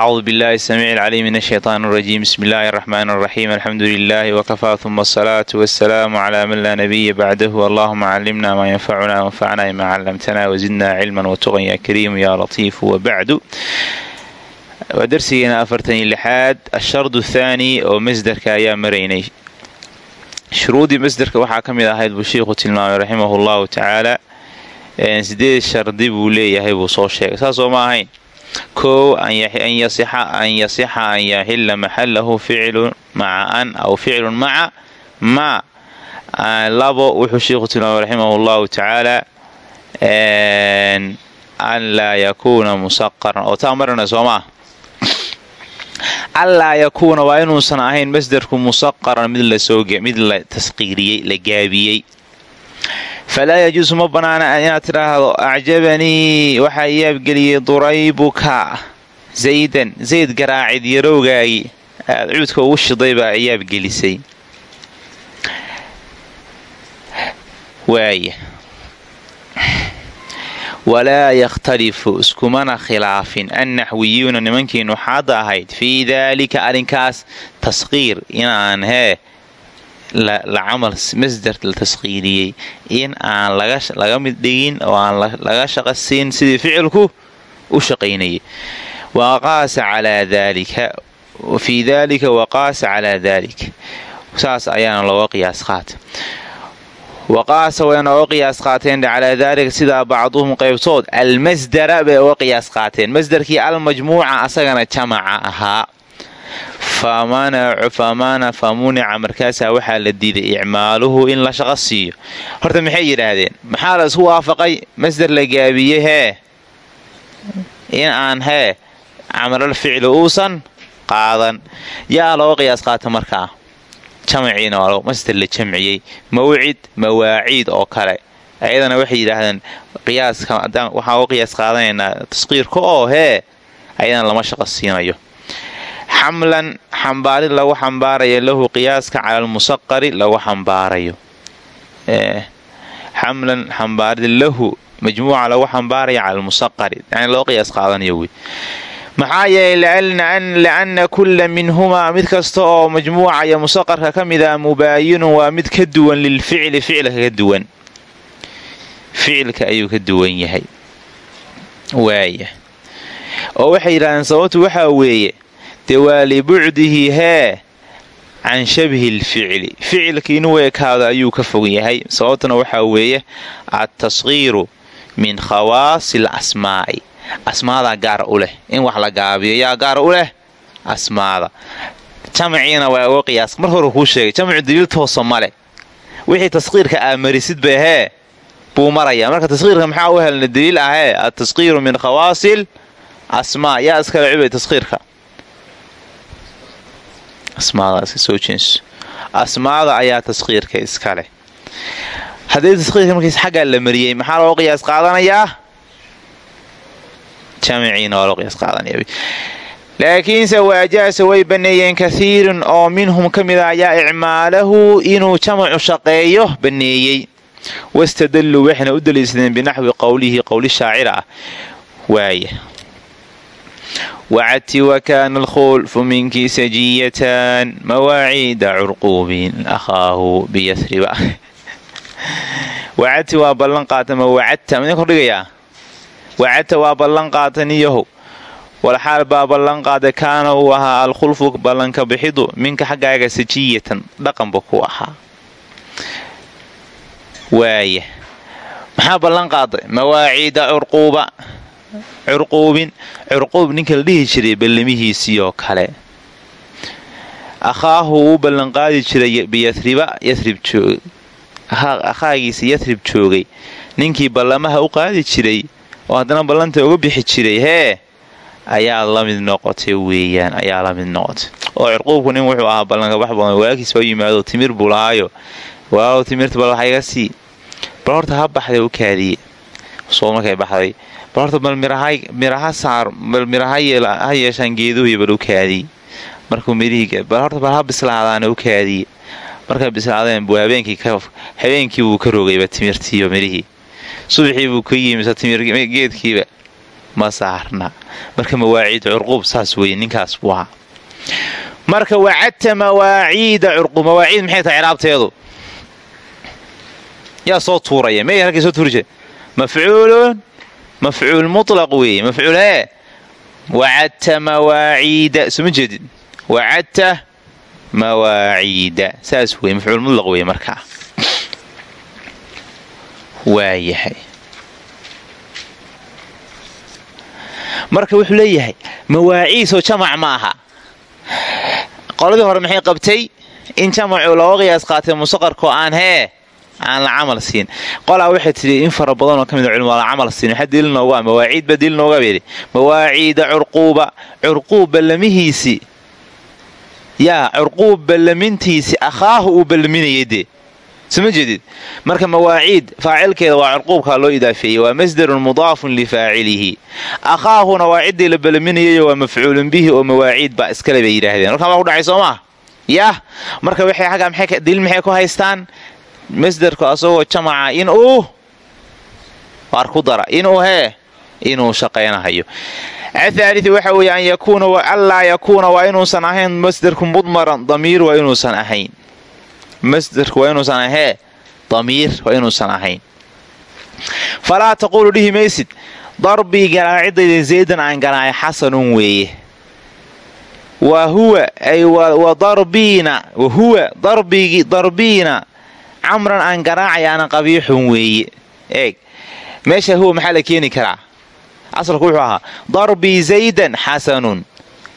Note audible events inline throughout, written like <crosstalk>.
acuudu billahi samiici alcaliim min ashaytaan arajiim bismi illaahi araxmaan araxiim alxamdu lilaahi wakafaa uma asalaatu wasalaamu calaa man laa nabiya bacdahu allahuma callimna maa yanfacuna wanfacna bima callamtana wazidna cilman watuqan ya kariimu ya latiifu wabacdu waa darsigeena afartan iyo lixaad ashardu thaani oo masderka ayaa maraynay shuruudii masderka waxaa ka mid ahayd buu sheikhu tilmaamay raximahu llahu tacaala sideed shardi buu leeyahay buu soo sheegay saasoo ma ahayn kow an yasixa an yaxila maxalahu ficlun maca an aw ficlun maca ma labo wuxuu sheikhu tilmaamay raximah llahu tacaala an laa yakuuna musaqaran. Oo taa marana soo maa anlaa yakuuna waa inuusan ahayn masderku musaqaran mid la tasqiiriyey la gaabiyey falaa yajuusu ma banaana inaad tidhaahdo acjabanii waxaa yaabgeliyey duraybuka zaydan zayd garaacid yarowgaagii aad cuudka ugu shiday baa yaabgelisay waaya walaa yakhtalifu iskumana khilaafin annaxwiyuuna nimankii nuxaadda ahayd fii daalika arrinkaas tasqiir inaan hee la camal masder la tasqiiriyey in aan laga mid dhigin oo aan laga shaqo sidii ficilku u shaqaynayay. Waqaasa calaa daalika fii daalika waqaasa calaa daalik saas ayaana looga qiyaas qaata waqaasa wayna oga qiyaas qaateen calaa daalika sidaa bacduhum qaybtood. Almasdara bay oga qiyaas qaateen. Masderkii almajmuuca asagana jamaca ahaa famana famunica markaasaa waxaa la diiday icmaaluhu in la shaqo siiyo. Horta maxay yidhaahdeen? Maxaa la isku waafaqay? Masder la gaabiyey hee? In aan hee? Camalal ficli uusan qaadan. Yaa looga qiyaas qaata markaa? Jamaciina masder la jamciyey. Mawcid mawaaciid oo kale. Ayadana waxay yidhaahdeen qiyaaska waxaan uga qiyaas qaadanaynaa tasqiirka oo hee? Ayadana lama shaqo siinayo xamlan xambaarid lagu xambaarayo lahu qiyaaska cala almusaqari lagu xambaarayo. Xamlan xambaarid lahu majmuuca lagu xambaarayo cala almusaqari yani loo qiyaas qaadanayo wey. Maxaa yeelay lianna kulla minhumaa mid kasta oo majmuuca iyo musaqarka ka mid ah mubaayinun waa mid ka duwan lilficli ficilka ka duwan. Ficilka ayuu ka duwan yahay. Waaya. Oo waxay yidhahdeen sababtu waxaa weeye dee waa libucdihi hee can shabhi lficli ficilka inuu ayuu ka fog yahay. Sababtuna waxaa weeye adtasqiiru min khawaasi l asmaa'i asmaadaa gaar u leh. In wax la gaabiyo yaa gaar u leh asmaada. Jamaciina waa uga qiyaas. Mar hore kuu sheegay jamacu daliil toosa male wixii tasqiirka aa marisid ba hee buu maraya marka tasqiirka maxaa u helna daliil ahee adtasqiiru min khawaasil asmaa yaa iskale cibay tasqiirka asmaada ayaa tasqiirka iskale haddii tasqiirka markiis xaggaa la mariyey maxaa loo qiyaas qaadanayaa jamiciina waa loo qiyaas qaadanaya laakiinse waajaasa way banneeyeen kathiirun oo minhum ka mid a ayaa icmaalahu inuu jamacu shaqeeyo banneeyey wastadalluu waxayna u daliishadeen binaxwi qowlihi qowli shaacira ah. Waaya wacadti wakaana alkhulfu minki sajiyatan mawaaciida curquubin akhaahu biyasriba wacadti waa ballan qaata ma wacadta midin kordhigayaa wacadta waa ballan qaata niyahow walxaal baa ballan qaada kaana uu ahaa alkhulfu ballanka bixidu minka xaggaaga sajiyatan dhaqanba ku ahaa waaya maxaa ballan curquubin curquub ninka la dhihi jiray ballamihiisii oo kale. Akhaahu uu ballanqaadi jiray biyasriba yasrib joog akhaagiisa yasrib joogay. Ninkii ballamaha u qaadi jiray oo haddana ballanta uga bixi jiray hee ayaa la mid noqotay weeyaan ayaa la mid noqotay. Oo curquubku nin wuxuu ahaa ballanka wax badan walaalkiis baa yimaado timir buu walaalow timirta bal waxa iga sii. Bal horta ha baxday u kaadiye soo markay baxday bal horta bal miraha saar bal miraha ha yeeshaan geeduhuy bal u kaadiye markuu mirihii bal horta bal ha bislaadaana u kaadiye markay bislaadeen buu habeenkii habeenkii buu ka rogayba timirtiiba mirihii subaxii buu ka yimisa timir geedkiiba ma saarna. Marka mawaaciid curquub saas weye ninkaas buu ahaa. Marka wacadta mawaaciida curquub mawaaciid maxay tahay ciraabteedu? Yaa soo tuuraya meey halkay soo tuuri jire. Mafcuulun mafcuul mulaq weeye mafcuul hee wacadta mawaaciida soma jeedid wacadta mawaaciida saas weye mafcuul mulaq weeye markaa waayahay marka wuxuu leeyahay mawaaciisoo jamac ma aha qoladii hore maxay qabtay in jamacu looga qiyaas qaatay musaqarkoo aan hee aan la camal siin. Qolaa waxay tidhi in fara badanoo ka mid a culma la camal siin. Waxaa diil nooga mawaaciid baa diil nooga beedhi mawaaciida curquuba curquub ballamihiisii yaa curquub ballamintiisii akhaahu uu ballaminayay dee. Soma marka mawaaciid faacilkeeda waa curquubkaa loo idaafeeyey waa masdarun mudaafun lifaacilihi akhaahuna waa ciddii la ballaminayayo waa mafcuulun bihi oo mawaaciid baa iskale bay yidhaahdeen. Warkaan baa ku dhacay soo maa yah marka waxay aggaa diil maxay ku haystaan masdarku asagoo jamaca inuu waar ku dara inuu hee inuu shaqaynahayo athaaliu waxa weeye an yakuuna anlaa yakuuna waa inuusan ahayn masdarku mudmaran damiir waa inuusan ahayn. Masdarku waa inuusan ahee damiir waa inuusan ahayn. Falaa taquulu dhihi maysid darbii garaacidayda zaydan aan garaacay xasanun weeye. Wa huwa darbiina camran aan garaacayaana qabiixun weeye. Eeg. Meesha huwa maxaa la keeni karaa? Asalku wuxuu ahaa darbii zaydan xasanun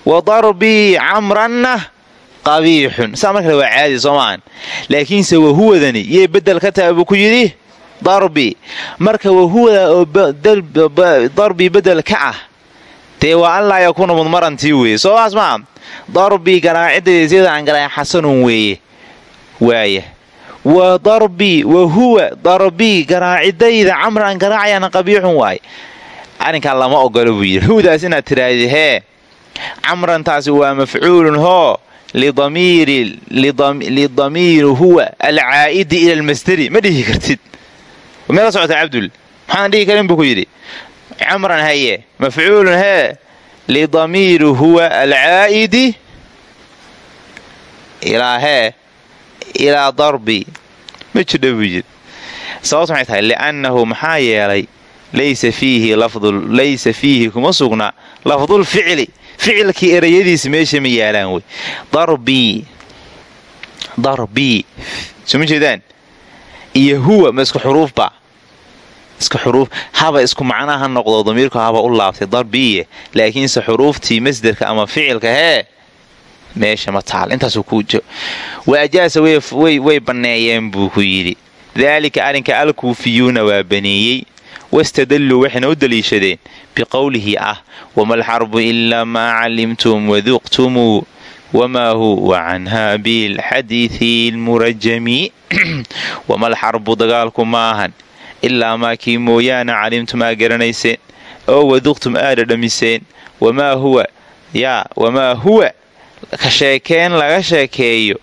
wa darbii camranna qabiixun saa markale waa caadi soo maahan laakiinse wahuwadani yay bedel ka tahay buu ku yidhi? Darbi. Marka wahuwada oo darbi bedel ka ah dee waa an laa yakuuna mudmarantii weeye. Soomaas maa darbii garaacidayda zaydan aan garaaca xasanun weeye. Waaya wa darbii wa huwa darbii garaacidayda camran garaacayaana qabiixun waaye arrinkaa lama ogolo buu yidhi. Huwdaas inaad tiraahdi hee camrantaasi waa mafcuulun hoo lidamiiri huwa alcaa'idi ila almasdari ma dhihi kartid. Meela socota cabdul. Maxaan dhihi karin buu ku yidhi. Camran haye mafcuulun hee lidamiiri huwa alcaa'idi ilaa hee ilaa darbi ma jidha sababta maxay tahay liannahu maxaa yeelay laysa fiihi kuma sugna lafdulficli ficilkii erayadiisa meesha ma yaalaan wey darbii darbii soma jeedaan iyo huwa ma isku xuruufba isku xuruuf haba isku macnaa ha noqdo damiirku haba u laabtay darbiye laakiinse xuruuftii masderka ama ficilka hee meesha ma taal. Intaasuu ku wa ajaasa way banneeyeen buu ku yidhi. Daalika arrinka alkuufiyuuna waa baneeyey. Wastadalluu waxayna u daliishadeen biqowlihi ah wama alxarbu ilaa maa calimtum waduqtumuu wamaa huwa canha bilxadiidi lmurajami <clears throat> wama alxarbu dagaalku ma ahan ilaa maa kii mooyaane calimtum aa garanayseen oo waduqtum aa dhadhamiseen wamaa huwa yaa wamaa huwa ka sheekeen laga sheekeeyo.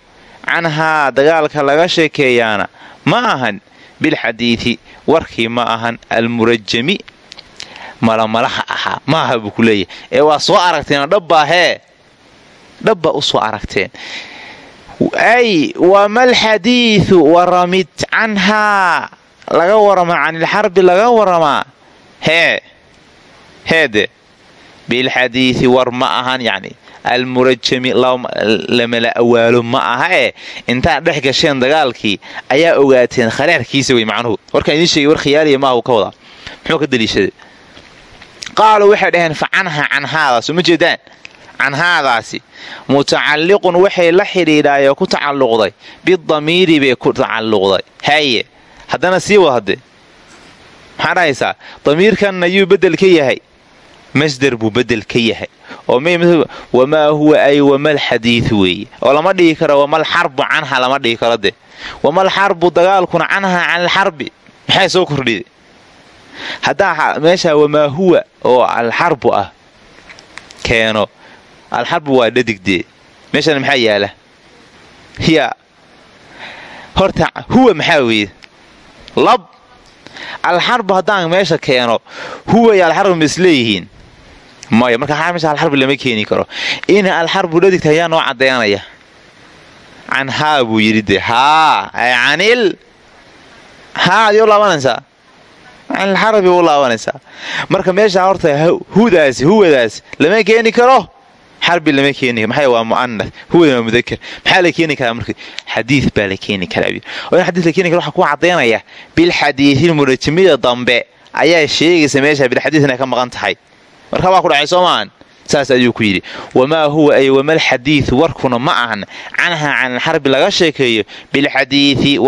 Canhaa dagaalka laga sheekeeyaana. Ma ahan bilxadiidi warkii ma ahan almurajami malamalaha ahaa ma aha buu ku leeyahay. Ee waa soo aragteen dhabbaa hee? Dhabbaa u soo aragteen. Ay wamalxadiidu waramid canhaa laga waramaa canilxarbi laga waramaa hee? Heede bilxadiidi war ma ahan yacni almurajami lamala awaalo ma aha ee intaad dhex gasheen dagaalkii ayaa ogaateen kharaarkiisa wey macnuhu. Warkaan idiin sheegay war khiyaaliya maahu ka wadaa muxuu ka daliishaday? Qaaluu waxay dhaheen fa canha canhaadaas uma jeedaan? Canhaadaasi mutacalliqun waxay la xidhiidhaayoo ku tacalluqday. Bidamiiri bay ku tacalluqday. Haye haddana sii wad hadde maxaa dhahaysaa? Damiirkanna yuu beddel ka yahay. Masder buu beddel ka yahay wamaa huwa ay wamal xadiid weeye oo lama dhihi karo wamal xarbu canha lama dhihi karo de wamal xarbu dagaalkuna canha canilxarbi maxay soo kordhida haddaa meesha wamaa huwa oo alxarbu ah keeno. Alxarbu waa dhadigdee meeshana maxaa yaalla? Ya horta huwa maxaa weeye? Lab. Alxarbu haddaan meesha keeno huway alxarbu ma isleeyihiin maya marka meesha alxarbi lama keeni karo. In alxarbu dhadigta ayaa noo caddaynaya can haa buu yidhi de haa canil. Haa adii u laabanaysaa canilxarabi u laabanaysaa marka meesha horta hudaasi huwadaas lama keeni karo. Xarbi lama keeni maxay waa mu'anas huwada waa mudakar maxaa la keeni karaa marka? Xadiid baa la keeni karaa oo in xadiid la keeni kara waxaa ku caddaynaya bilxadiidil murajimida dambe. Ayaa sheegaysa meesha bilxadiid inay ka maqan tahay marka waa ku dhacay soo saas ayuu ku yidhi wamaa huwa ay wamalxadiidu warkuna ma ahan canhaa can alxarbi laga sheekeeyo bilxadiidi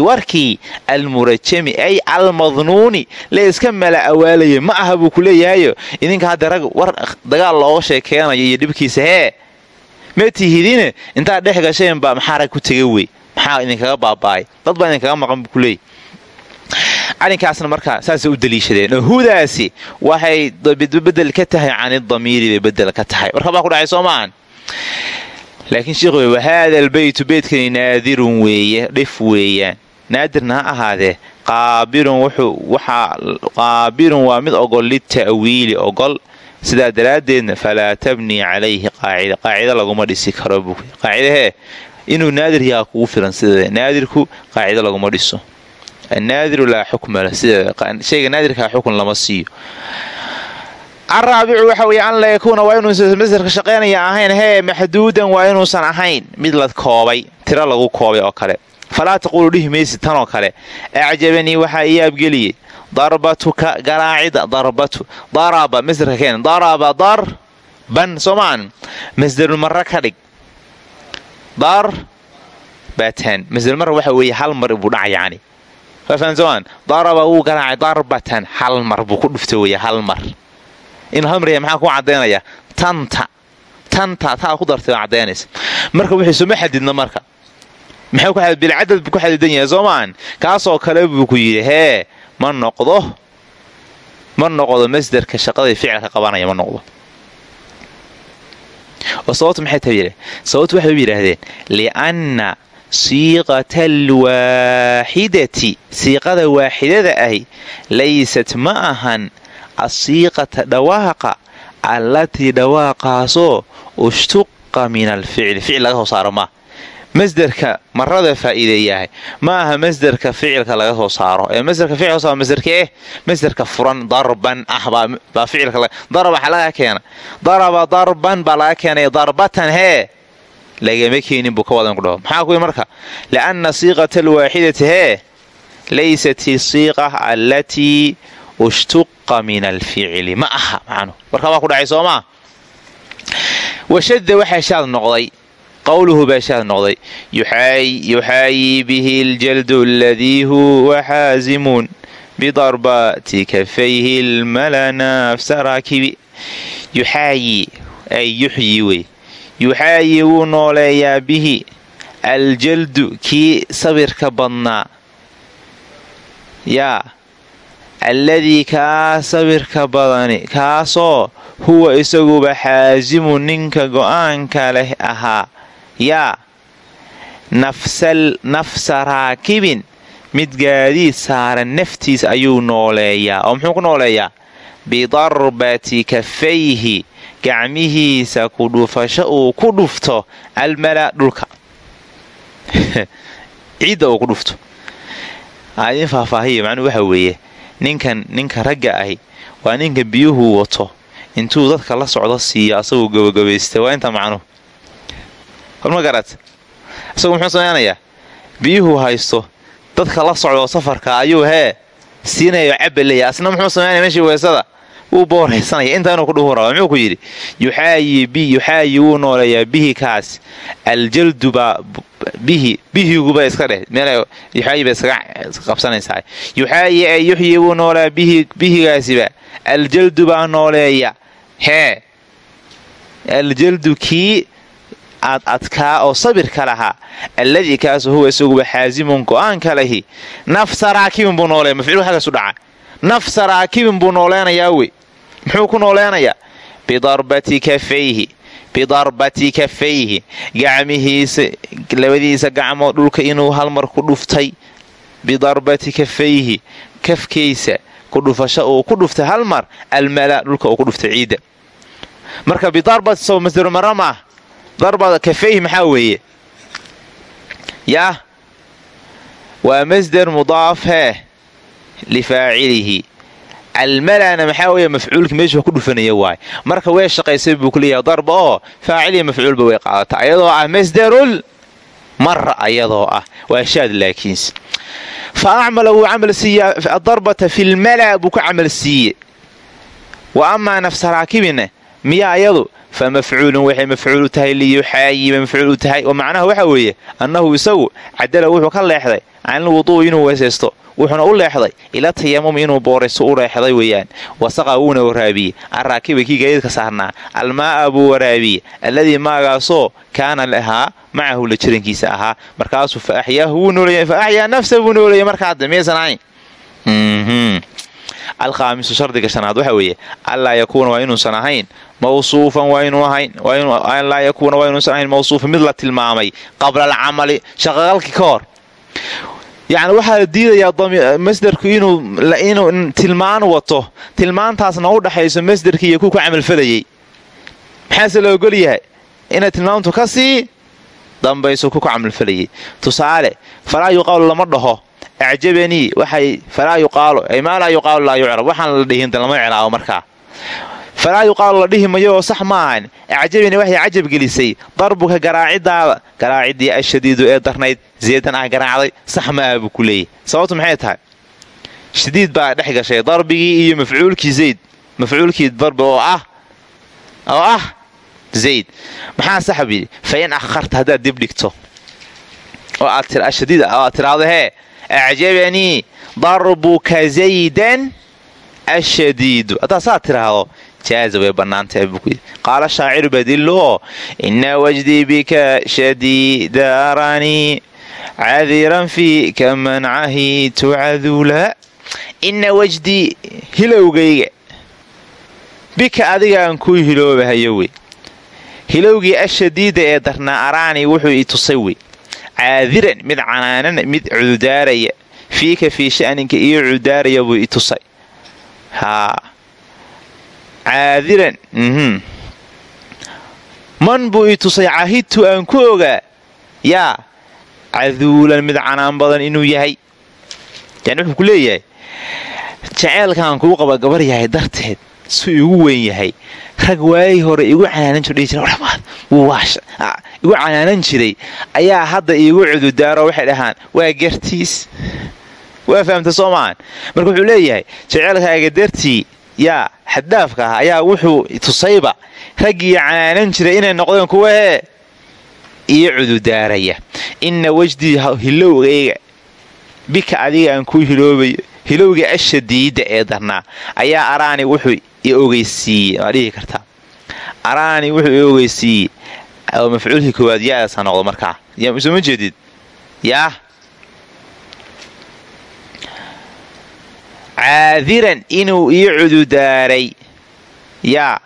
warkii almurajami ay almadnuuni la iska mala awaalaya ma aha buu ku leeyahayo idinka hadda rag war dagaal looga sheekeenayo iyo dhibkiisa hee ma tihidine intaad dhex gasheenba maxaa rag ku tega wey maxaa idinkaga baaba'ay dad baa idinkaga maqan buu ku leeyay arrinkaasna markaa saasay u daliishadeen. Oo hudaasi waxay bedel ka tahay canidamiiri bay bedel ka tahay. Warka baa ku dhacay soo maahan laakiin sheekhu wahaada albaytu beydkani naadirun weeye dhif weeyaan. Naadirna ha ahaadee qaabirun waa mid ogol lita'wiili ogol. Sidaa daraaddeedna falaa tabnii calayhi qaacida. Qaacida laguma dhisi karo buu qaacidahee inuu naadir yahaa kugu filan sideeda naadirku qaacida laguma dhiso annaadiru laa xukma la sideedashayga naadirkaa xukun lama siiyo araabicu waxa weeye an la yakuuna waa inuusan masdarka shaqaynaya ahayn hee maxduudan waa inuusan ahayn mid la koobay tiro lagu koobay oo kale falaa taquulu dhihi maysid tanoo kale acjabanii waxaa ii abgeliyey darbatuka garaacida darbatu daraba masdarka keen daraba darban soomaan masdarulmara ka dhig dar batan masdarulmara waxa weeye hal mar buu dhaca fafahansamaan daraba wuu garaacay darbatan hal mar buu ku dhufta weeye hal mar inuu hal mar yahay maxaa ku caddaynaya tanta tanta taa ku dartay baa caddaynaysa marka wixii suma xadidna marka bilcadad buu ku xadidan yahay soo kaasoo kale buu ku yidhi hee ma noqdo ma noqdo masderka shaqaday ficilka qabanaya ma noqdo oo sababtu maxay tahay sababtu waxay u yidhaahdeen lianna siiqata alwaaxidati siiqada waaxidada ahi laysat ma ahan asiiqata dhawaaqa allatii dhawaaqaasoo ushtuqa min alficli ficil laga soo saaro maa masderka marada faa'iideeyahay ma aha masderka ficilka laga soo saaro. Ee masderka ficilka masderkee masderka furan darban ah baa ficilka daraba waxaa laga keena daraba darban baa laga keenay darbatan hee lagama keenin buu ka wadan ku dhaho maxaa kuwi marka lianna siiqata alwaaxidati hee laysat isiiqa allatii ushtuqa min alficli ma aha macnu warka baa ku dhacay soo maa washadda waxaa shaad noqday qowluhu baa shaad noqday yuxaayii bihi aljaldu aladii huwa xaasimun bidarbaati kafayhi lmalanaafsa raakibi yuxaayi ay yuxyi wey yuxaayi wuu nooleeyaa bihi. Aljaldu kii sabirka badnaa. Yaa alladii kaa sabirka badani kaasoo huwa isaguba xaasimu ninka go'aanka leh ahaa. Yaa nafsa raakibin mid gaadiid saaran naftiis ayuu nooleeyaa. Oo muxuu ku nooleeyaa bidarbati kafayhi gacmihiisa ku dhufasho uu ku dhufto almalaa dhulka ciidda uu ku dhufto aadin faahfaahiya macnuu waxa weeye ninkan ninka ragga ahi waa ninka biyuhu wato intuu dadka la socdo siiyo asagoo gabagabaysta waa inta macnuhu ma garat isagu muxuu samaynayaa biyuhu haysto dadka la socdo safarka ayuu hee siinayo cabaleya asna muxuu samaynaya meeshii weesada? Wuu booraysanaya. Intaanuu ku dhuhu raba muxuu ku yidhi yuxaayi wuu nooleeyaa bihi kaas. Aljaldu bihi bihiguba iska dheh. Yuxaayi ba iskaga qabsanaysaa. Yuxaayi ee yuxyi wuu noolaa bihigaasiba aljaldu baa nooleeya hee. Aljaldu kii aad adkaa oo sabirka lahaa alladii kaasu huwa isaguba xaasimun go'aanka lahi. Nafsa raakibin buu nooleeya mafcuul xaggaas u dhaca nafsa raakibin buu nooleynayaa wey. Muxuu ku nooleynayaa bidarbati kafayhi bidarbati kafayhi. Gacmihiisa labadiisa gacmood dhulka inuu hal mar ku dhuftay. Bidarbati kafayhi kafkaysa ku dhufasho uu ku dhuftay hal mar almalaa dhulka uu ku dhuftay ciidda. Marka bidarbati sow masdaru mara maah darbada kafayhi maxaa weeye? Yaah waa masdar mudaaf hee lifaacilihi almalana maxaa weeye mafcuulki meeshuu ku dhufanaya waay. Marka way shaqaysay buu ku leeyahay darba oo faaciliya mafcuulba way qaadataa. Ayadoo ah masdarul mara ayadoo ah waa shaad laakiinse. Fa acmala wuu camal siiya adarbata fi lmala buu ku camal siiye wa amaa nafsa raakibina miya ayadu fa mafcuulun waxay mafcuul u tahay liyuxaayiba mafcuul u tahay oo macnaha waxa weeye annahu isagu cadala wuxuu ka leexday canilwuduu inuu weesaysto wuxuuna u leexday ila tayamum inuu boorayso u leexday weeyaan wasaqa wuuna waraabiyey arraakiba kii gaadiidka saarnaa almaa'a buu waraabiyey alladii maagaasoo kaana lahaa macahu la jirankiisa ahaa markaasuu fa axyaahu wuu fa axyaa nafsa buu nooleeyay marka hadda miyaysan ahayn alkhaamisu shardiga shanaad waxa weeye anlaa yakuuna waa inuusan ahayn mawsuufan waa inuu ahayn anlaa yakuuna waa inuusan ahayn mawsuufan mid la tilmaamay qabla alcamali shaqaqalki ka hor. Yacni waxaa la diidayaa masderku inuu tilmaan wato tilmaantaasna u dhaxayso masderkii iyo ku ku camalfalayay maxaase la ogol yahay? Inay tilmaamtu ka sii dambayso ku ku camalfalayay tusaale falaa yuqaalu lama dhaho acjabanii waxay falaa yuqaalu ay maa laa yuqaalu laa yucrab waxaan la dhihinta lama celaabo markaa falaa yuqaalu la dhihi mayo oo sax ma ahan acjabanii waxay cajab gelisay darbuka garaacidaada garaacidii ashadiidu ee darnayd zeedan ah garaacday sax ma aha buu ku maxay tahay shadiid baa dhex gashay darbigii iyo mafcuulkii zayd mafcuulkii darbi oo ah oo ah zayd maxaa saxab yidhi fa in dib dhigto oo aad tiraahdo hee acjabanii darbuka zaydan ashadiidu haddaad saa tiraahdo jaaza way bannaantahay qaala shaaciru badiloo ina wajdii bika shadiida aranii cadiran fiika mancahi tucadula ina wajdii hilowgayga bika adigaan kuu hiloobahayo wey hilowgii ashadiida ee darnaa araanii wuxuu tusay wey caadiran mid canaanan mid cududaaraya. Fiika fii sha'ninka iyo cududaaraya buu i tusay. Haa. Caadiran man buu i tusay cahidtu aan ku ogaa yaa caduulan mid canaan badan inuu yahay. Yani wuxuu ku leeyahay jaceylkaan kuu qaba gabar yahay darteed suu igu weyn yahay rag waayay hore igu canaanan jir dhihi jira waramaad wuu waasha igu canaanan jiray. Ayaa hadda iigu cududaaro waxay dhahaan waa gartiis. Waa fahamta soo marka wuxuu leeyahay jaceylkaaga dartii yaa xaddaafka ah ayaa wuxuu tusayba raggii canaanan jiray inay noqdeen kuwa hee. Iyo cududaaraya inna wejdii hilowgayga bika adiga aan kuu hiloobayo hilowga ashadiida ee darnaa. Ayaa araani wuxuu i ogeysiiyey waa dhihi kartaa. Araani wuxuu i ogeysiiyey oo mafcuulkii koowaad yaadaasa noqdo markaa. Soma jeedid? Yaah caadiran inuu ii cududaaray. Yaa.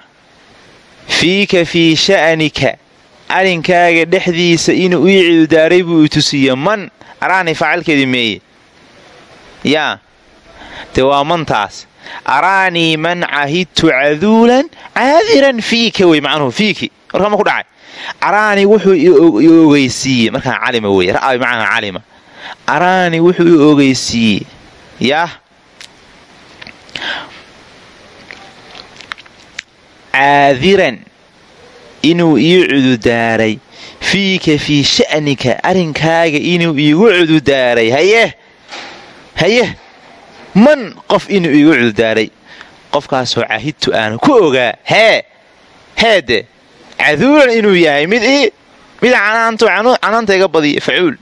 Fiika fii sha'nika arrinkaaga dhexdiisa inuu ii cududaaray buu i tusiiye man. Araani faacilkeedii meeye. Yaa. Dee waa mantaas araanii man cahidtu caduulan caadiran fiika wey macnuhu fiiki warkama ku dhacay araani wuxuu i ogeysiiyey markaan calima wey ra'aa bimacnaa calima araani wuxuu i ogeysiiyey yaah caadiran inuu ii cududaaray fiika fii sha'nika arrinkaaga inuu iigu cududaaray haye haye man qof inuu iigu cududaaray qofkaasoo cahidtu aanu ku ogaa hee heede caduulan inuu yahay mid i mid canaanta iga badiya facuul.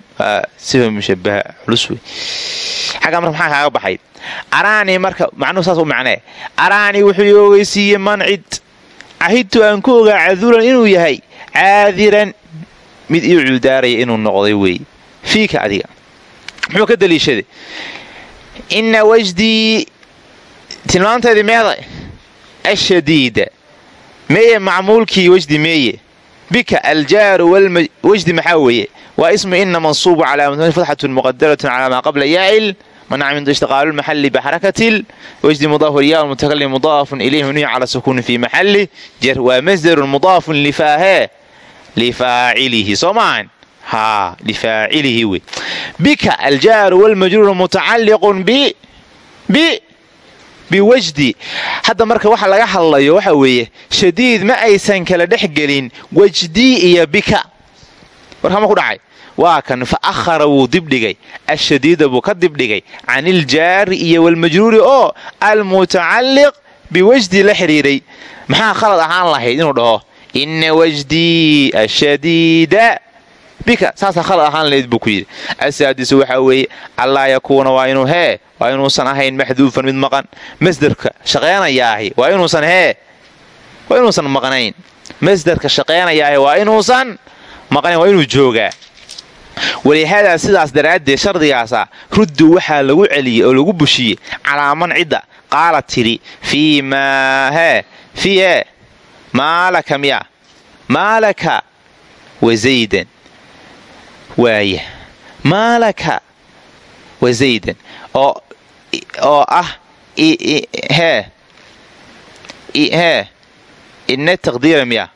Sifa mushabaha culus wey xaggaa marka maxaa kaaga baxay? Araani marka macnuhu saas u macnee. Araani wuxuu ii ogeysiiyey man cid. Cahidtu aan ku ogaa caduulan inuu yahay caadiran mid ii cududaaraya inuu noqday weeye fiika adiga. Muxuu ka daliishaday inna wajdii tilmaanteedii meeda ashadiida meeye macmuulkii wejdi meeye bika aljaaru wajdi maxaa weeye waa ismu ina mansuubu calaa fatxatun muqadaratun calaa maa qabla yaacil manac min ishtiqaalu lmaxali bixarakatil wajdi mudaafun ya mutakalim mudaafun ilayhi mabniyu calaa sukuuni fii maxali jar waa masdarun mudaafun lifaahee lifaacilihi soo maahan haa lifaacilihi wey bika aljaaru walmajruuru mutacalliqun bi biwajdi hadda marka waxa laga hadlayo waxa weeye shadiid ma aysan kala dhex gelin wajdi iyo bika. Warkama ku dhacay? Waa kan fa akhara wuu dibdhigay ashadiida buu ka dibdhigay can iljaari iyo walmajruuri oo almutacalliq biwajdi la xidhiiray maxaa khalad ahaan lahayd inuu dhaho? Ina wajdii ashadiida bika saasaa khalad ahaan lahayd buu ku yidhi. Asaadisu waxaa weeye allaa yakuuna waa inuu hee waa inuusan ahayn maxduufan mid maqan. Masderka shaqaynayaahi waa inuusan hee waa inuusan maqnayn. Masderka shaqaynayaahi waa inuusan maqnayn waa inuu joogaa. Walihaadaa sidaas daraaddeed shardigaasa ruddu waxaa lagu celiyey oo lagu bushiyey calaaman cidda qaala tidhi fii maa hee fii ee maalaka miya maalaka wazaydan waaya maalaka wazaydan oo oo ah hee ina taqdiira miya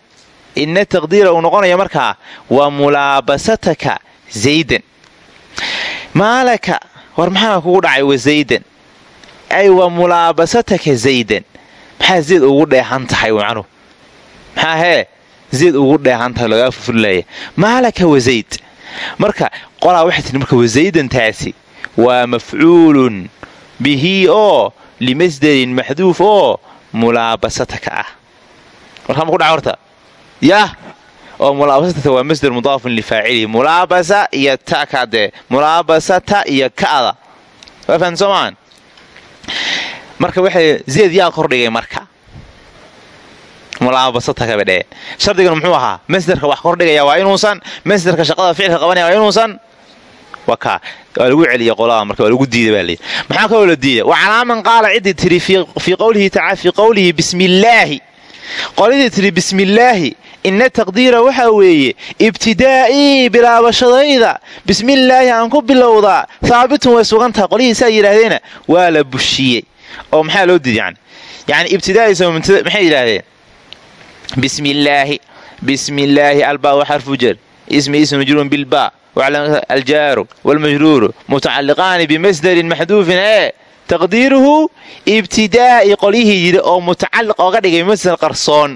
ina taqdiira uu noqonaya markaa waa mulaabasataka zaydan. Maalaka war maxaa kugu dhacay wazaydan ay waa mulaabasataka zaydan. Maxaa zayd ugu dheehan tahay macnuhu maxaa hee zayd ugu dheehan tahay lagaa fufulilaya maalaka wazayd marka qolaa waxay tihi marka wazaydantaasi waa mafcuulun bihi oo. Limasdarin maxduuf oo. Mulaabasataka ah. Warkama ku dhaca horta? Yah oo mulaabasataka waa masdar mudaafun lifaacilihi mulaabasa iyo taka dee mulaabasata iyo ka'da. Waa fahan soomaan marka waxay zeed yaa kordhigay marka mulaabasataka bay dheheen shardigan muxuu ahaa masderka wax kordhigaya waa inuusan masderka shaqada ficilka qabanaya waa inuusan. Waa lagu celiya qolada marka waa lagu diida layidhi maxaa kaloo la diida wa calaaman qaala ciddii tidhi fii qowlihi tacaala fii qowlihi bismillaahi. Qoladii tidhi bismillaahi ina taqdiira waxaa weeye ibtidaa'ii bilaabashadayda bismillaahi aan ku bilowdaa haabitun way sugan tahay. Qolihii waa la bushiyey. Oo maxaa loo diiday? Yani yani ibtidaa'isa maxay yidhaahdeen bismillaahi bismillaahi albaa wa xarfu jar ismi ism majruurun bilbaa aljaaru wlmajruuru mutacalliqaani bimasdarin maxduufin ee taqdiiruhu ibtidaa'i qolyihii yidhi oo mutacalliq ooga dhigay masdar qarsoon.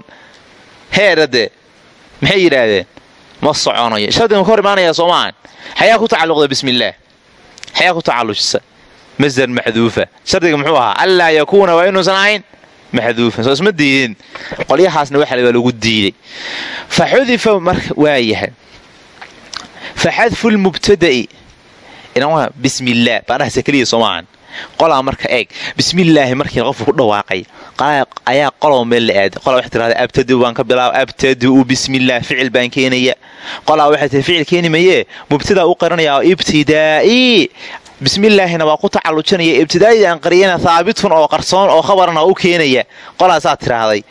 Heerade maxay yidhaahdeen ma soconayo. Shardigan ka hor imaanaya soomaan? Xayaa ku tacalluqda bismillaah xayaa ku tacallujisa masdar maxduufa. Shardiga muxuu ahaa allaa yakuuna waa inuusan ahayn maxduufan soo isma diidin. Qolyahaasna waxa baa lagu diiday. Fa marka waayahay fa xadfu lmubtada'i bismillaah baadhahase keliya soomaahan qolaa marka eeg bismillaahi markii qofku ku dhawaaqay ayaa qolow meel la aaday. Qolaa waxay tirahda abtadiu baan ka bilaaba abtadi'u bismillaah ficil baan keenaya qolaa waxay tiri ficil keeni mayee mubtadaa u qaranayaa ibtidaa'ii bismillaahina waa ku tacallujinaya ibtidaa'idii aan qariyana haabitun oo qarsoon oo khabarana u keenaya. Qolaa saa tiraahday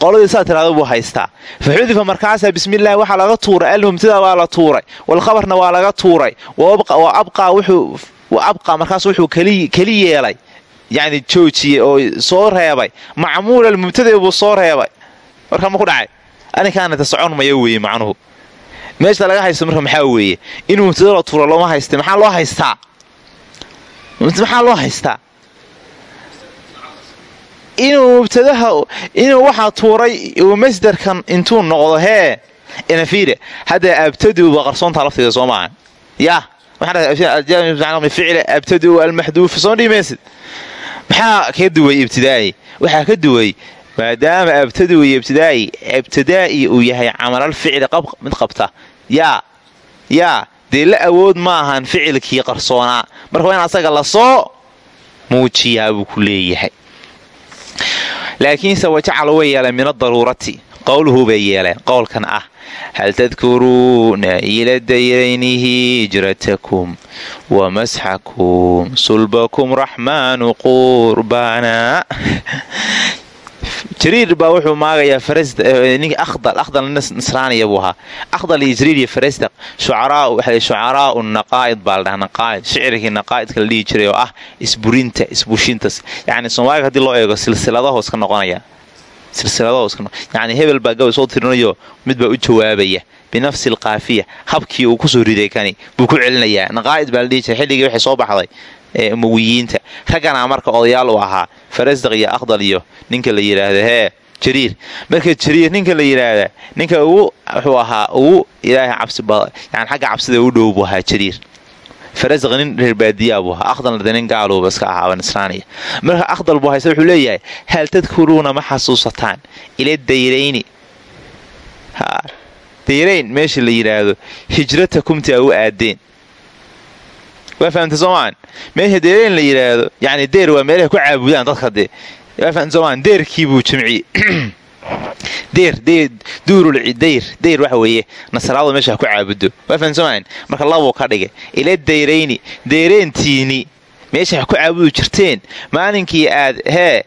qoladii saa buu haystaa. Fa xudifa markaasaa bismillaahi waxaa laga tuuray. Almubtada waa la tuuray. Walkhabarna waa laga tuuray. Wa abqaa markaas wuxuu keli yeelay. Yacni joojiyey oo soo reebay. Macmuula mubtadee buu soo reebay. Marka ma ku dhacay? Aninkaanata socon maya weeye macnuhu. Meesha laga haysto marka maxaa weeye? Inuu mubtada la tuura looma haysta maxaa loo haystaa maxaa loo haystaa? Inuu mubtadaha inuu waxaa tuuray uu masderkan intuu noqdo hee inafiire hadda abtadiuba qarsoontaa lafteeda soo maahan yah ficil abtadiu almaxduuf soo dhimaysid maxaa ka duway ibtidaa'i? Waxaa ka duway maadaama abtadiu iyo ibtidaa'i ibtidaa'i uu yahay camalal ficli mid qabta. Yaa yaa dee la awood ma ahan ficilkii qarsoonaa marka waa in asaga la soo muujiyaa buu ku leeyahay. Laakiinse wajacala way yeeleen min adaruurati qowluhu bay yeeleen qowlkan ah. Hal tadkuruuna ila dayraynihi hijratakum wamasxakum sulbakum raxmaanu qurbaana <laughs> jariir baa wuxuu maagayaa akhdal nasraaniya buu ahaa. Akhdal iyo jariir iyo farasdaq shucaraau naqaa'id baa la naqaa'id shicirkii naqaa'idka la dhihi jiray oo ah isburinta isbushintas yacni soomaaliga haddii loo eego silsiladahoos ka noqonaya. Silsiladahoos ka yacni hebel baa gabay soo tirinayo mid baa u jawaabaya binafsi alkaafiya habkii uu ku soo riday kani buu ku celinayaa. Naqaa'id baa la dhihi jiray xilligii waxay soo baxday ee umawiyiinta ragganaa marka odayaal u ahaa farasdaq iyo akhdal iyo ninka la yidhaahda hee jariir. Marka jariir ninka la yidhaahda ninka ugu wuxuu ahaa ugu ilaahay cabsi yani xagga cabsida u dhow buu ahaa jariir. Farasdaq nin reer baadiyaa buu ahaa akhdalna de nin gaaluuba iska ahaaba nisraaniya marka akhdal buu haysta wuxuu leeyahay hal tadkuruuna ma xasuusataan? Ila dayrayni dayrayn meesha la yidhaahdo hijratakumti a u aadeen waa fahamta soomaan meesha deerayn la yidhaahdo yani deer waa meelaha ku caabudaan dadka dee waa fahamta soomaan deerkiibuu jimciyey <clears throat> deer duurulcidayr dayr waxa weeye nasaraadu meesha ku caabudo. Waa fahamta soomaan marka labuu ka dhigay. Ila dayrayni deereentiini meesha ku caabudi jirteen. Maalinkii aad hee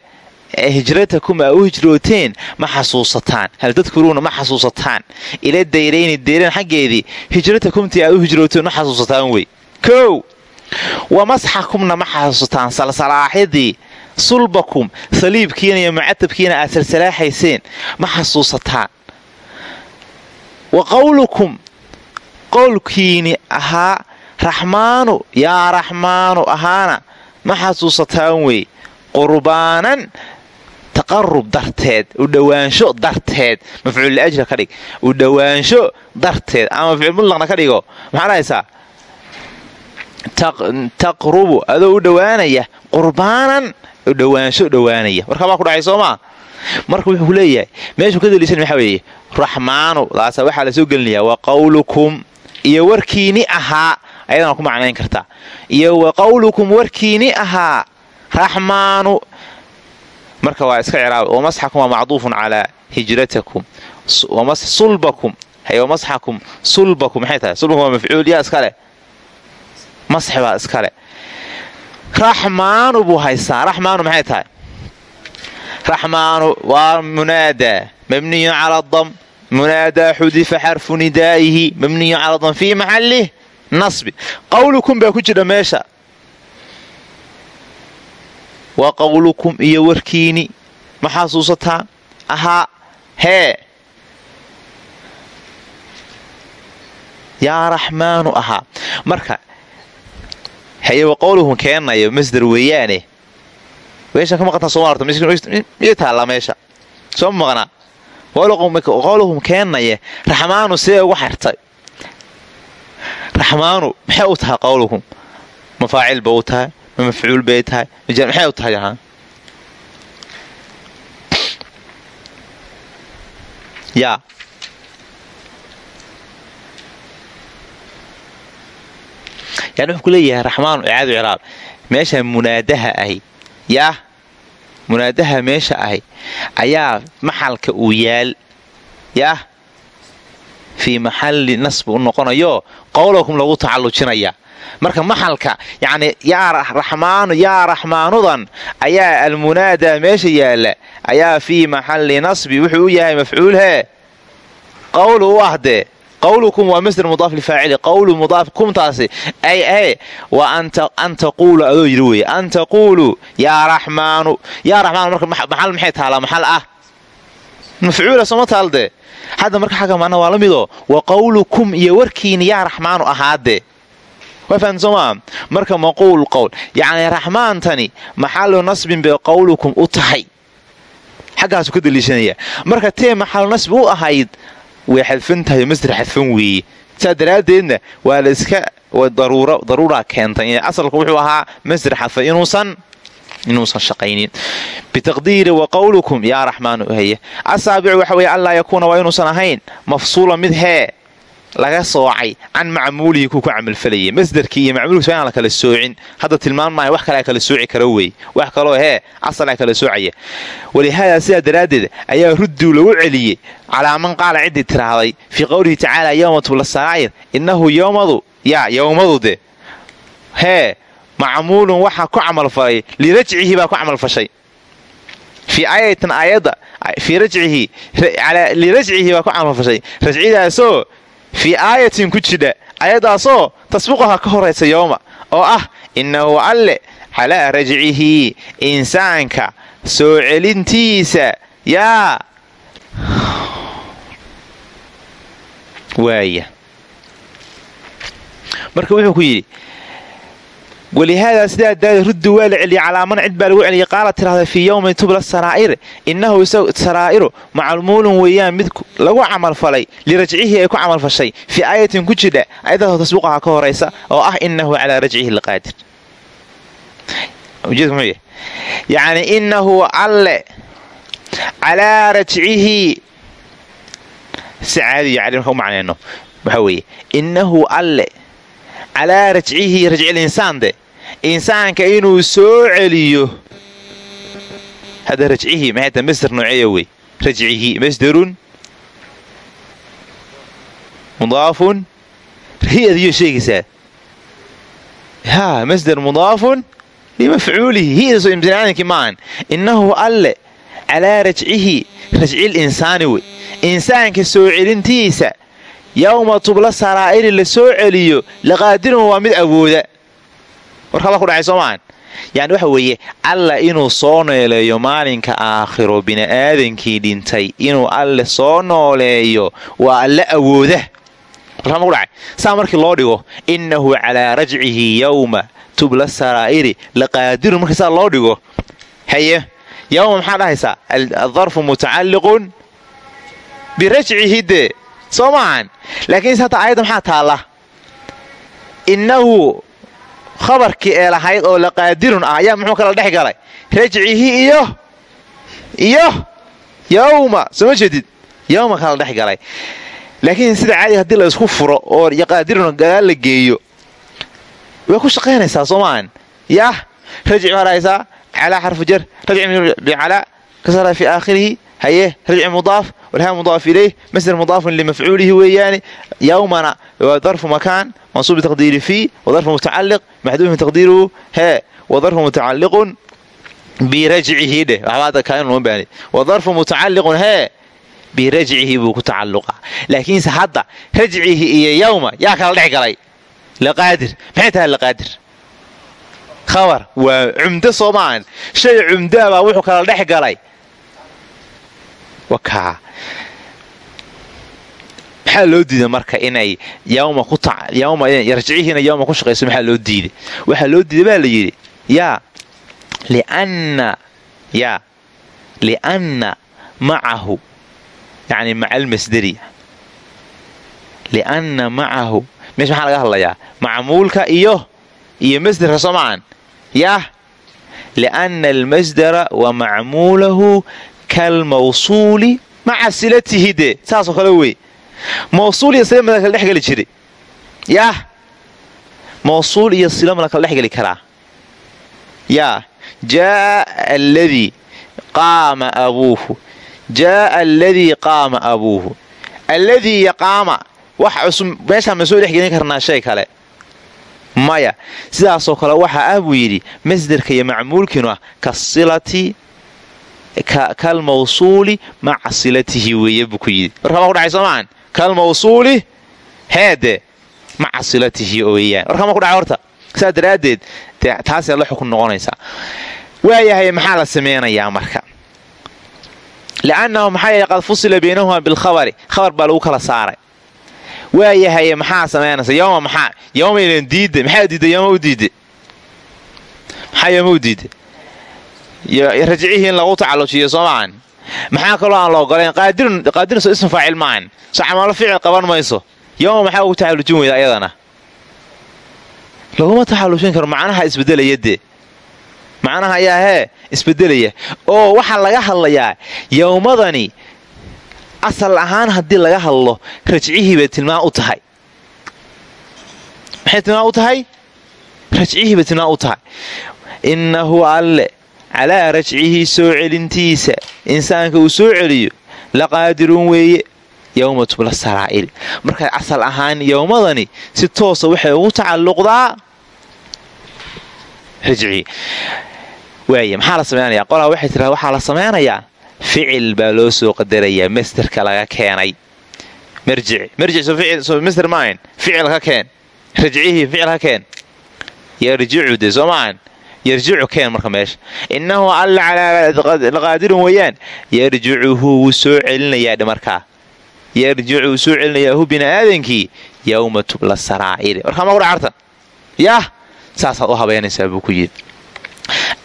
hijratakum aa u hijrooteen ma xasuusataan. Hal tadkuruuna ma xasuusataan. Ila dayrayni deereen xaggeedii hijratakumtii aad u hijrooteen ma xasuusataan wey. Kow wa masxakumna ma xasuusataan salsalaaxidii sulbakum saliibkiina iyo mucatabkiina aad salsalaaxayseen ma xasuusataan. Wa qowlukum qowlkiini ahaa raxmaanu yaa raxmaanu ahaana ma xasuusataan wey qurbaanan taqarub darteed u dhowaansho darteed mafcuul liajra ka dhig u dhowaansho darteed ama mafcuul mutlaqna ka dhigo maxaa dhahaysaa taqrubu adoo u dhowaanaya qurbaanan dhowaansho dhowaanaya. Warkaa baa ku dhacay soo maa marka wuxuu ku leeyahay meeshuu ka daliishan maxaa weeye raxmaanu taasa waxaa la soo gelinayaa wa qawlukum iyo warkiini ahaa ayadana ku macnayn kartaa iyo wa qawlukum warkiini ahaa raxmaanu. Marka waa iska ciraab wamasxakum waa macduufun calaa hijratakum sulbakum wamasxakum sulbakum. Maxay tahay? Sulbakum waa mafcuul yaa iska leh masxi baa iskale. Raxmaanu buu haystaa. Raxmaanu maxay tahay? Raxmaanu waa munaadaa mabniyun cala dam. Munaadaa xudifa xarfu nidaa'ihi. Mabniyun cala dam. Fii maxallih nasbi. Qawlukum baa ku jira meesha. Waa qawlukum iyo warkiini. Ma xasuusataa ahaa hee yaa raxmaanu ahaa marka hayewa qowluhum keenayo masdar weeyaane meesha ka maqantaa soo maarta miyay taallaa meesha soo maqnaa qowluhum keenaye raxmaanu sidee ugu xirtay raxmaanu maxay u tahay qowluhum ma faacil u tahay ma mafcuul bay tahay maxay u tahay yaa yani wuxuu ku leeyahay raxmaanu icaadu ciraab meesha munaadaha ahi yaah munaadaha meesha ahi ayaa maxalka uu yaal yaah fii maxalli nasbi u noqonayo qowlakum lagu tacallujinaya. Marka maxalka yacni yaa raxmaanu yaa raxmaanudan ayaa almunaadaa meesha yaalla ayaa fii maxalli nasbi wuxuu u yahay mafcuul hee. Qowl u ah dee qawlukum waa masder mudaaf lifaacili qawlu mudaaf kumtaasi ay ahe waa an taquulu adoo yidhi weeye an taquulu yaa raxmaanu yaa raxmaanu marka maxal maxay taalaa maxal ah mafcuula sooma taaldee hadda marka xagga macna waa la midoo wa qawlukum iyo warkiina yaa raxmaanu ahaadee waa fahamta soomaa marka maquul qowl yacni raxmaantani maxalu nasbin bay qawlukum u tahay xaggaasu ka way xadfan tahay xadfan weeye. Saa daraaddeedna waa la iska daruuraa keentay. Asalku wuxuu ahaa masder xadfa inuusan inuusan shaqaynin. Bitaqdiiri wa qowlukum yaa raxmaanu heye asaabicu waxa weye anlaa yakuuna waa inuusan ahayn. Mafsuula mid hee laga soocay can macmuulihi kuu ku camalfalayay masderkii iyo macmuulkiis waa la kala soocin. Hadda tilmaan maayo wax kalea kala sooci kara wey. Wax kaloo hee asalaa kala soocaya walihaadaa sidaa daraaddeed ayaa rudduu lagu celiyey calaa man qaala ciddii tiraahday fii qowlihi tacaala yowma tubla saraa'ir innahu yowmadu yaa yowmadu de hee macmuulun waxaa ku camalfalay lirajcihi baa ku camalfashay fii aayatin aayadda fii rajcihi lirajcihi waa ku camalfashay rajcidaasoo fii aayatin ku jidha ayadaasoo tasbiquha ka horaysa yowma oo ah innahu alle calaa rajcihi insaanka soo celintiisa. Yaa! Waaya. Marka wuxuu ku yidhi walihaadaa sidaa daada ruddu waa la celiyay calaaman cid baa lagu celiyay qaala tirahda fii yowmin tubla saraa'ir innahu saraa'iru macluumuulun weeyaan mid lagu camalfalay lirajcihi ay ku camalfashay fii aayatin ku jidha ayadaasoo tasbiiqaha ka horaysa oo ah innahu calaa rajcihi laqaadir yacni innahu alle calaa rajcihi si caadiyo cali marka u macnayno waxaa calaa rajcihi rajcil insaande insaanka inuu soo celiyo. Hadda rajcihi maxay tahay masder nooceeya wey. Rajcihi masderun mudaafun. Hi-adiyo sheegaysaa haa masder mudaafun limafcuulihi hi-daso imtinaaninkii maahan innahu alle calaa rajcihi rajcil insaani wey. Insaanka soo celintiisa yowma tubla saraa'iri la celiyo laqaadirun waa mid awooda warkala ku dhacay soomaan yani waxa weeye alla inuu soo nooleeyo maalinka aakhiro bini'aadankii dhintay inuu alle soo nooleeyo waa alla awooda warkama ku dhacay saa markii loo dhigo innahu calaa rajcihi yowma tubla saraa'iri laqaadirun markii saa loo dhigo haye yowma maxaa dhahaysaa adarfu mutacalliqun birajcihi dee soo maahan laakiinse hadda aayadda maxaa taalla innahu khabarkii ee lahayd oo laqaadirun ah ayaa muxuu kala dhex galay? Rajcihi iyo iyo yowma soo ma jeedid? Yowma kala dhex galay. Laakiin sida caadiga haddii la isku furo oo qaadirun gadaal la geeyo way ku shaqaynaysaa soo maahan rajci maraysaa calaa xarfu jar rajci calaa kasara fii aakhirihi haye rajci mudaaf walhaa mudaaf ilayh masder mudaafun limafcuulihi weeyaane yowmana waa darfu makaan mansuub bitaqdiiri fii wadarfu mutacaliq maxduufin taqdiiruhu hee wadarfu mutacaliqun birajcihi dheh waxbaada kaain loma baani wadarfu mutacaliqun hee birajcihi buu ku tacalluqa laakiinse hadda rajcihi iyo yowma yaa kala dhex galay laqaadir maxay tahay laqaadir khabar waa cumdo soo maahan shay cumdaa baa wuxuu kala dhex galay maxaa loo diiday marka inay rajcihiina yowma ku shaqayso maxaa loo diiday? Waxaa loo diiday baa la yidhi yaa yaa lianna macahu yani maca almasderi lianna macahu meesha maxaa laga hadlayaa? Macmuulka iyo iyo masderka soo macan yaah lianna almasdera wa macmuulahu kalmawsuuli maca silatihi dee saasoo kale wey mawsuul iyo sila mala kala dhex geli jiray yaah mawsuul iyo sila mala kala dhex geli karaa yaa jaaa alladii qaama abuuhu jaaa alladii qaama abuuhu alladii yaqaama wax cusub meeshaan ma soo dhex gelin karnaa shay kale maya sidaasoo kale waxaa ah buu yidhi masderka iyo macmuulkiinu ah ka silati kalmawsuuli maca silatihi weeye buu ku yidhi. Warkama ku dhacay soo maahan kalmawsuuli heede maca silatihi weeyaan. Warkama ku dhacay horta? Saas daraaddeed dee taasee la xukun noqonaysaa. Waayahay maxaa la sameynayaa marka? Li'annahu maxaa yeele qad fusila baynahuma bilkhabari. Khabar baa lagu kala saaray. Waayahay maxaa samaynaysa yowma maxaa? Yowmaynan diidda maxaa diidda yooma u diidda maxaa yooma u diidda rajcihii in lagu tacallujiyo soo maxaa kaloo aan la ogolayn qaadirun ism faacil maahan soo camalo ficil qaban mayso. Yowma maxaa ugu taxallujin weyda ayadana? Laguma taxallujin karo macnaha isbedelaya dee. Macnaha ayaa hee isbedelaya. Oo waxaa laga hadlayaa yowmadani asal ahaan haddii laga hadlo rajcihii bay tilmaan u tahay. Maxay tilmaan u tahay? Rajcihii bay tilmaan u tahay. Innahu alle calaa rajcihi soo celintiisa. Insaanka uu soo celiyo laqaadirun weeye yowma tubla saraa'iri marka asal ahaan yowmadani si toosa waxay ugu tacalluqdaa rajcii waaya maxaa la samaynayaa qolaa waxay tiraa waxaa la samaynayaa ficil baa loo soo qadarayaa masderka laga keenay. Mrjmr maahan ficil ka keen. Rajcihii ficil ka keen. Yarjicu de soo maahan yarjicu keen marka meesha innahu alla calaa qaadirun weeyaan yarjicuhu wuu soo celinayaa markaa yarjicu wuu soo celinayaa hu biniaadankii yowma tubla saraa'iri warkaa ma kudhacarta yaah saasaad u habeynaysaa buu ku yidhi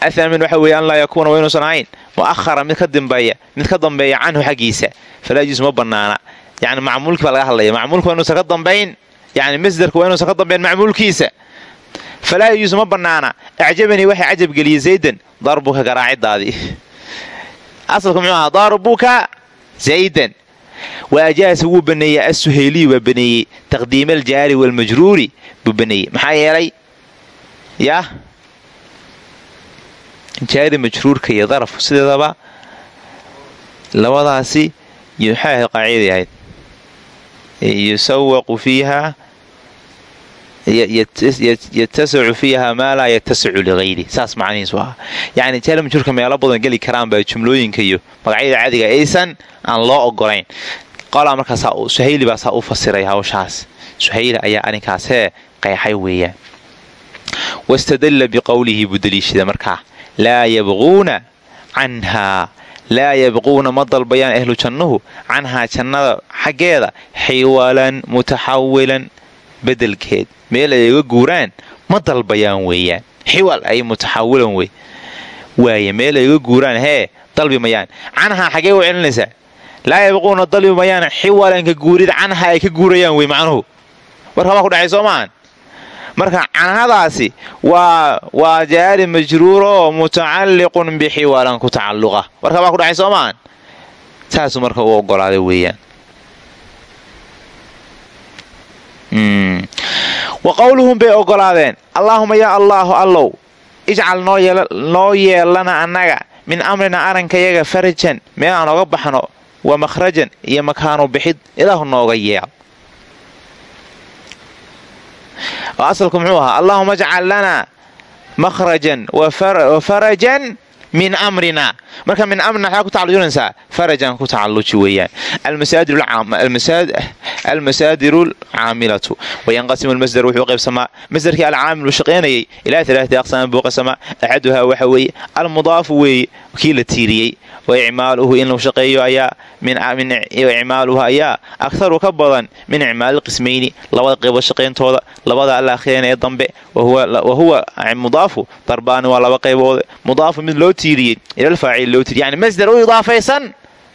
athaamin waxa weeye an laa yakuuna wa inuusan ahayn mu'ahara mid ka dambeeya mid ka dambeeya canhu xaggiisa falaa ma bannaana yani macmuulkii baa laga hadlaya macmuulka waa inuusan ka dambayn yani masderka waa inuusan ka dambayn macmuulkiisa falaa yajuus ma bannaana. Acjabanii waxay cajab geliyey zaydan darbuka garaacidaadii asalka muxuu ahaa darbuka zaydan. Wa ajaasa wuu baneeyey assuhayliyu waa baneeyey taqdiima aljaari waalmajruuri buu baneeyey maxaa yeelay? Yah jaari majruurka iyo darafku sideedaba labadaasi ahayd qaaciday ahayd? Yusawaqu fiiha yatasacu fiiha maa laa yatasacu ligayri saas macnihiisu ahaa yacni jaari majruurka meelo badan geli karaan baa jumlooyinka iyo magacyada caadiga aysan aan loo ogolayn qolaa markaa suhayli baa saa u fasiray hawshaas suhayli ayaa arrinkaasee qeexay weeyaan wastadalla biqowlihi buu daliishada markaa laa yabquuna canhaa laa yabquuna ma dalbayaan ahlu jannuhu canhaa jannada xaggeeda xiwalan mutaxawilan bedelkeed meel ay iga guuraan ma dalbayaan weeyaan. Xiwal ay mutaxawilan wey. Waaya meel ay iga guuraan hee dalbi mayaan. Canhaa xaggee u celinaysaa laa yabquuna dalbi mayaan xiwalanka guurida canhaa ay ka guurayaan wey macnuhu. Warkabaa ku dhacay soo maahan marka canhadaasi waa jaari majruur oo mutacalliqun bixiwalan ku tacalluqa. Warka baa ku dhacay soo maahan saasuu marka u ogolaaday weeyaan wa qowluhum bay ogolaadeen. Allaahuma yaa allaahu allow ijcal noo yeelana annaga min amrina arankayaga farajan meel aan oga baxno wa makhrajan iyo makaanu bixid ilaahu nooga yeel. Oo asalku muxuu ahaa allaahuma ajcal lanaa makhrajan wa farajan min amrina. Marka min amrina waxaa ku tacalujinaysaa farajan ku tacalluji weeyaan. Almasaadiru alcaamilatu wayanqasimu lmasdar wuxuu qaybsamaa. Masdarkii alcaamilu shaqaynayay ilaa alaati aqsaam buu qasamaa axaduhaa waxa weeye almudaafu weeye kii la tiiriyey wa icmaaluhu in shaqeeyo ayaa icmaaluhu ayaa akharu ka badan min icmaali qismayni labada qaybood shaqayntooda labada alaakhireen ee dambe wa huwa mudaafu darbaani waa laba qaybood mudaafu mid loo tiiriyey ilalfaacil loo tiiriy yani masdar u idaafaysan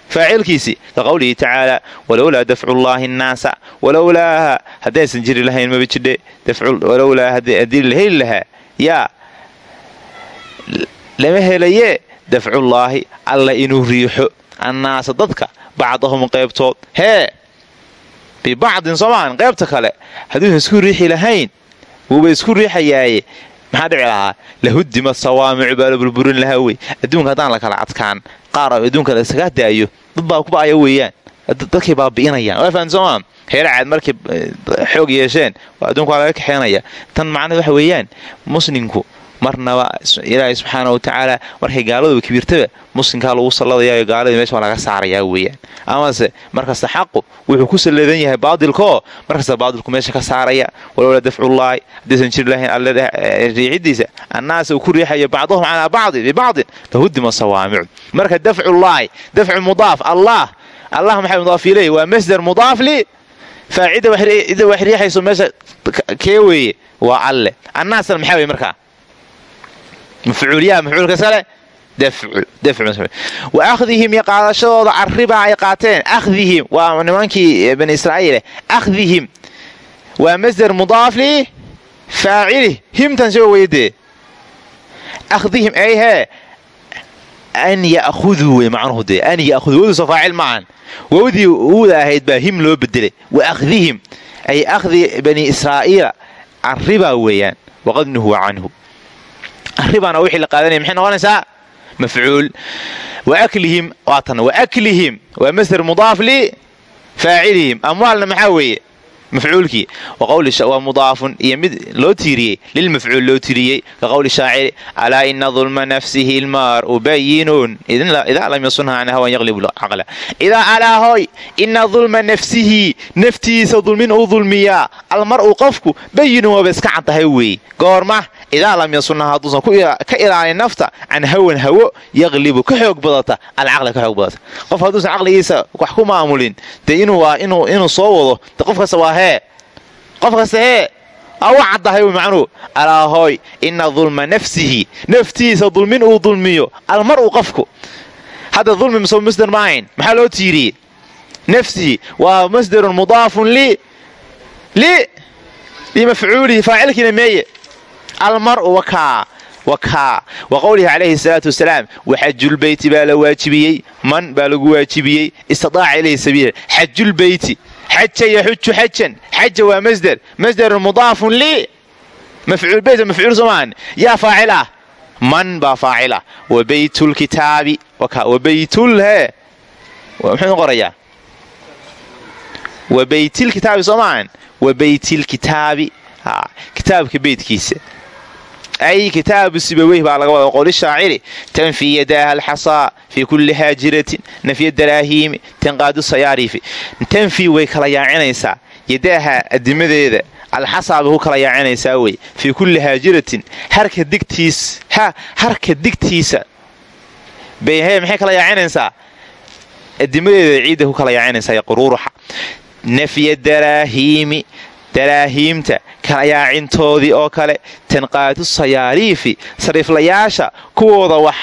faacilkiisi ka qowlihi tacaala walowlaa dafcu llaahi nnaasa walowlaaha haddaysan jiri lahayn maba jidhe walowlaa haddii la heli lahaa yaa lama helayee dafcullaahi alla inuu riixo. Annaasa dadka bacdahum qaybtood. Hee bibacdin soomaahan qaybta kale. Hadduusan isku riixi lahayn wuuba isku riixayaaye. Maxaa dhici lahaa? Lahudima sawaamicu baa la burburin lahaa wey. Adduunka haddaan la kala cadkaan qaar adduunka la isaga daayo. Dad baa ku ba'aya weeyaan. Dadkay baabi'inayaan waa fahan soomaa heer caad markay xoog yeesheen adduunka waa laga kaxeenaya tan macnada waxa weeyaan muslimku marnaba ilaahay subxaana wa tacaala markay gaaladooda kabiirtaba muslimkaa lagu salladayaayo gaaladii meesha waa laga saarayaa weeyaan. Amase markasta xaqu wuxuu ku salladan yahay baadilkaoo markasta baadilku meesha ka saaraya. Walowlaa dafcullaahi haddaysan jiri lahayn alle riixidiisa annaasa uu ku riixayo bacdahum calaa bacdin bibacdin lahudima sawaamicu. Marka dafcullaahi dafcu mudaaf allah allah maxay mudaaf ilayhi waa masdar mudaaf li. Faacida wax riixayso meesha kee weeye? Waa alle. Annaasna maxaa weye markaa mafcuulyaha mafcuulka sale wa akhdihim iyo qaadashadooda carribaa ay qaateen akhdihim waa nimankii bani israa'iile akhdihim waa masdar mudaaf li faacilih himtan soo weydee akhdihim ay hee an ya'khuduu wey macnuhu dee an ya'khuduu soo faacil maahan wawdii uuda ahayd baa him loo bedelay wa akhdihim ay akhdi bani israa'iila carribaa weeyaan waqad nuhuwa canhu arribaana wixii la qaadanaya maxay noqonaysaa? Mafcuul. Wa aklihim waatan wa aklihim waa masdar mudaaf li faacilihim. Amwaalna maxaa weeye? Mafcuulkii. Waa mudaafun iyo mid loo tiiriyey lilmafcuul loo tiriyey ka qowli shaaciri alaa ina dulma nafsihi lmaru bayinun idaa lam yasunha an hawan yaqlib caqla idaa alaahoy ina dulma nafsihi naftiisa dulmin uu dulmiyaa almar'u qofku bayinun waaba iska caddahay weeye goorma idaa lam yasunha hadduusan ka ilaalin nafta can hawan hawo yaqlibu ka xoog badata alcaqla ka xoog badata qof hadduusan caqligiisa wax ku maamulin dee inuu soo wado de qof kasta waa hee qof kasta hee u caddahay macnuu alaahoy ina dulma nafsihi naftiisa dulmin uu dulmiyo almar'u qofku hadda dulmi mso masder maahayn maxaa loo tiiriyey nafsihi waa masderun mudaafun li li limafcuulihi faacilkiina meeye almar'u wakaa wakaa wa qowlihi calayhi salaatu wasalaam waxajulbeyti baa la waajibiyey man baa lagu waajibiyey istidaaca ilayhi sabiila xajulbeyti xaja yaxuju xajan xaja waa masder. Masderun mudaafun li mafcuul beyt mafcuul somaan yaa faacil ah man baa faacil ah wa beytulkitaabi wa beytul hee muxuu qorayaa wa beytilkitaabi soomaan wa beytilkitaabi kitaabka beydkiisa ay kitaabu sibaweyh baa laga wada qoli shaaciri tanfii yadaaha alxasaa fii kulli haajiratin nafya daraahiimi tanqaadu sayaariifi tanfii way kala yaacinaysaa yadaaha adimadeeda alxasaa bay ku kala yaacinaysaa wey fii kulli haajiratin harka digtiis harka digtiisa bayhe maxay kala yaacinaysaa adimadeeda ciidda ku kala yaacinaysaa quruuruxa nafya daraahiimta kalayaacintoodii oo kale tanqaadu sayaariifi sariiflayaasha kuwooda wax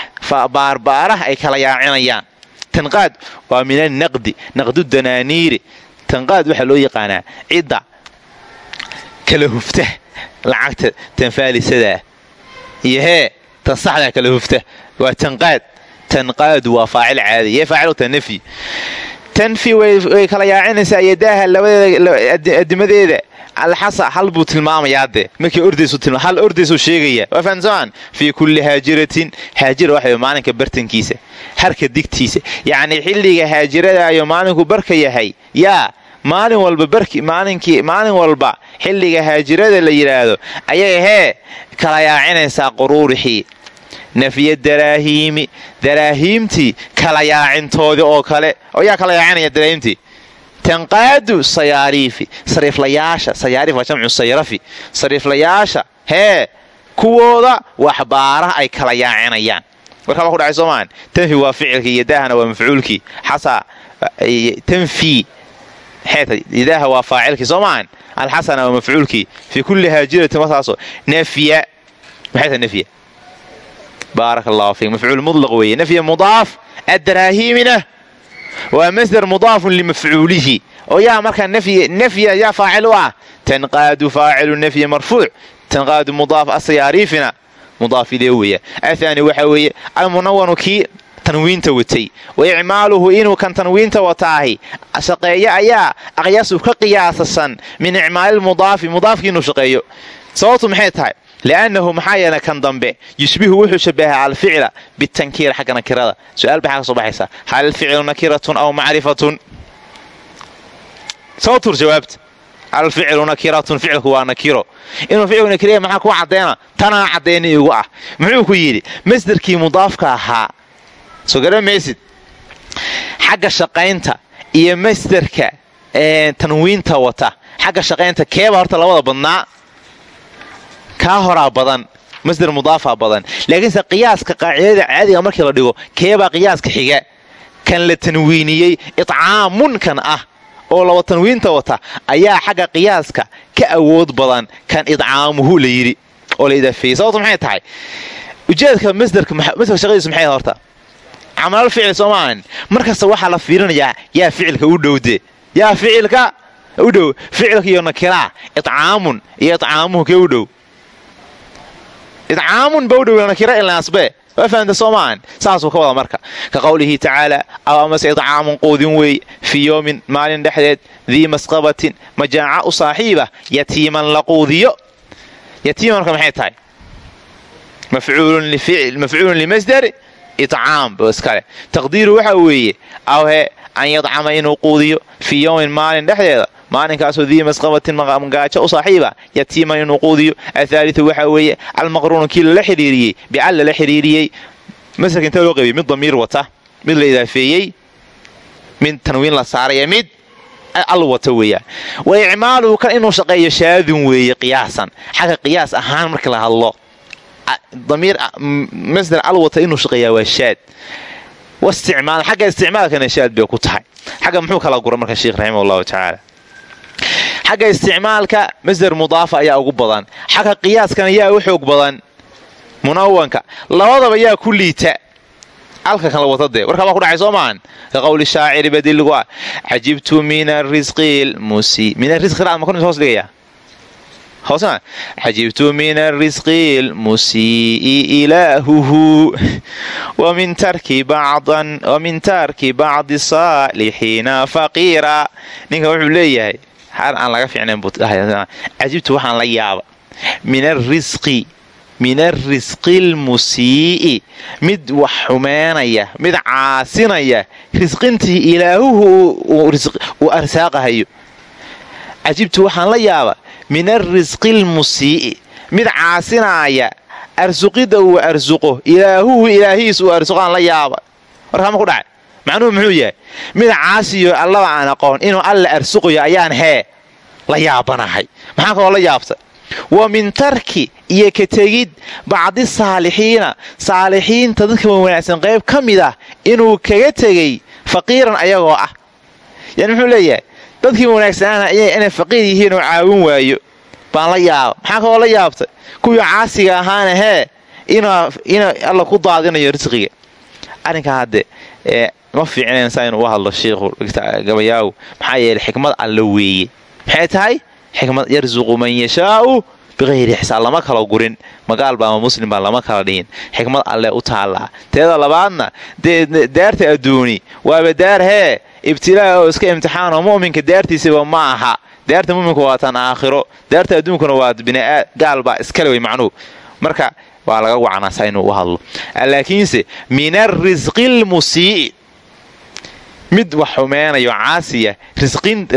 baarbaaraha ay kala yaacinayaan. Tanqaad waa min annaqdi naqdu danaaniiri. Tanqaad waxaa loo yaqaanaa cidda kala hufta lacagta tanfaalisadaa iyo tan saxdaa kala hufta. Waa tanqaad tanqaadu waa faacil caadi yee faacilta nafyi tanfi way kala yaacinaysaa yadaaha labadeeda adimadeeda alxasa hal buu tilmaamayaa dee markii ordayshal ordaysuu sheegaya. Waa fahamsamaan fii kulli haajiratin haajira waxa maalinka bartankiisa harka digtiisa. Yacnii xilliga haajiradayo maalinku barka yahay. Yaa maalin walba barki maalinkii maalin walba xilliga haajirada la yidhaahdo ayay hee kala yaacinaysaa quruurixii nafya daraahiimi daraahiimtii kala yaacintoodii oo kale yaa kala yaacinaya daraahiimtii tanqaadu sayaariifi sariiflayaasha sayaariif waa jamcu sayrafi sariiflayaasha hee kuwooda waxbaaraha ay kala yaacinayaan warkaa baa ku dhacay soomaan tanfi waa ficilkii yadaahana waa mafcuulkii xasaa tanfii yadaaha waa faacilkii soomaan alxasana waa mafcuulkii fii kulli haajiratin wasaaso nafya maxay tahay nafya baaraka allahu fiik. Mafcuul mudlaq weeye nafya mudaaf adaraahiimina waa masder mudaafun limafcuulihi oo yaa markaa nafya yaa faacil u ah tanqaadu faacilu nafyi marfuuc tanqaadu mudaaf asayaariifina mudaaf idee weeya athani waxaa weeye almunawanu kii tanwiinta watay. Wa icmaaluhu inuu kan tanwiinta wataahi shaqeeyo ayaa aqyaasu ka qiyaasasan min icmaalilmudaafi mudaafkii inuu sababtu maxay tahay liannahu maxaa yeele kan dambe yushbihu wuxuu shabahaa alficla bitankiir xagga nakirada su'aal baxaa ka soo baxaysa hal alficlu nakiratun aw macrifatun soo tur jawaabta alficlu nakiratun ficilku waa nakiro inuu ficilku nakiraya maxaa kuu caddeena tanaa caddeeni igu ah muxuu ku yidhi masderkii mudaafka ahaa soo gara maysid xagga shaqaynta iyo masderka tanwiinta wata xagga shaqaynta keeba horta labada badnaa kaa horaa badan masder mudaafaa badan. Laakiinse qiyaaska qaacidada caadiga markii la dhigo keebaa qiyaaska xiga kan la tanwiiniyey itcaamun kan ah oo laba tanwiinta wata ayaa xagga qiyaaska ka awood badan kan idcaamuhu la yidhi. Oo la idaafeeyey sababto maxay tahay? Ujeedka masderka shaqadiisu maxay horta? Camalal ficil soomaahan markasta waxaa la fiirinayaa yaa ficilka u dhowde. Yaa ficilka u dhow. Ficilka iyo nakiraa itcaamun iyo itcaamuhu kee u dhow idcaamun ba u dhow nakira ilnaasbe waa fahamta soomaahan saasuu ka wada marka ka qowlihi tacaala aw amase idcaamun quudin wey fii yowmin maalin dhexdeed dii masqabatin majaaca u saaxiiba yatiiman la quudiyo yatiiman marka maxay tahay mafcuulun limasdari itcaam bo iskale taqdiiru waxaa weeye awhe an yadcama inuu quudiyo fii yowmin maalin dhexdeeda maalinkaasoo dii masqabatin gaajo u saaxiiba yatiiman inuu quudiyo. Athaaliu waxaa weeye almaqruunu kii lala xidhiiriyey bical lala xidhiiriyey. Masalka inta loo qabiy mid damiir wata mid la idaafeeyey mid tanwiin la saaraya mid al wata weeyaan wa icmaaluhu kan inuu shaqeeyo shaadun weeye qiyaasan. Xagga qiyaas ahaan marka la hadlo damiir masdar al wata inuu shaqeeyaa waa shaad xagga isticmaalkana shaad bay ku tahay xagga muxuu kala gura marka sheikh raximah allahu tacaala xagga isticmaalka masdar mudaafa ayaa ugu badan xagga qiyaaskana yaa u xoog badan munawanka labadaba yaa ku liita alka kala wata dee warkaa baa ku dhacay soo maahan ka qowli shaaciri badilgu ah cajibtu min arisqi min arisqi hoos dhigaya hoosna cajibtu min arisqi lmusii'i ilaahuhu wamin tarki bacdi saalixiina faqiira ninkan wuxuu leeyahay xaal aan laga fiicnayn cajibtu waxaan la yaaba min arisqi min arisqi lmusii'i mid wax xumeynaya mid caasinaya risqintii ilaahuhu uu arsaaqahayo. Cajibtu waxaan la yaaba min arisqi lmusii'i mid caasinaaya arsuqidda uu arsuqo ilaahuhu ilaahihiis uu arsuqaan la yaaba warkaama ku dhacay macnuhu muxuu yahay mid caasiyo allaba aan aqoon inuu alla arsuqayo ayaan hee la yaabanahay. Maxaa kaloo la yaabta wa min tarki iyo ka tegid bacdi saalixiina. Saalixiinta dadka wanaagsan qayb ka mid ah inuu kaga tegay faqiiran ayagoo ah. Yani muxuu leeyahay dadkii wanaagsanaana inay faqiir yihiin oo caawin waayo. Baan la yaaba maxaa kaloo la yaabtay? Kuwii caasiga ahaana hee inuu alla ku daadinayo risqiga. Arrinkaa hadde ma fiicnaysaa inuu u hadlo shiikhu gabayaagu maxaa yeeley xikmad alla weeye. Maxay tahay? Xikmad yarsuqu man yashaau biqayri xisaab lama kala gurin. Magaalba ama muslim baa lama kala dhihin. Xikmad alle u taallaa. Teeda labaadna daarta adduuni waaba daar hee ibtilaa oo iska imtixaanoo mu'minka daartiisaba ma aha. Daarta muminka waa tan aakhiro. Daarta adduunkuna waa gaal baa iskale wey macnuhu marka waa laga wacnaasaa inuu u hadlo. Laakiinse min arisqi lmusii'i mid wax xumeynayo caasiya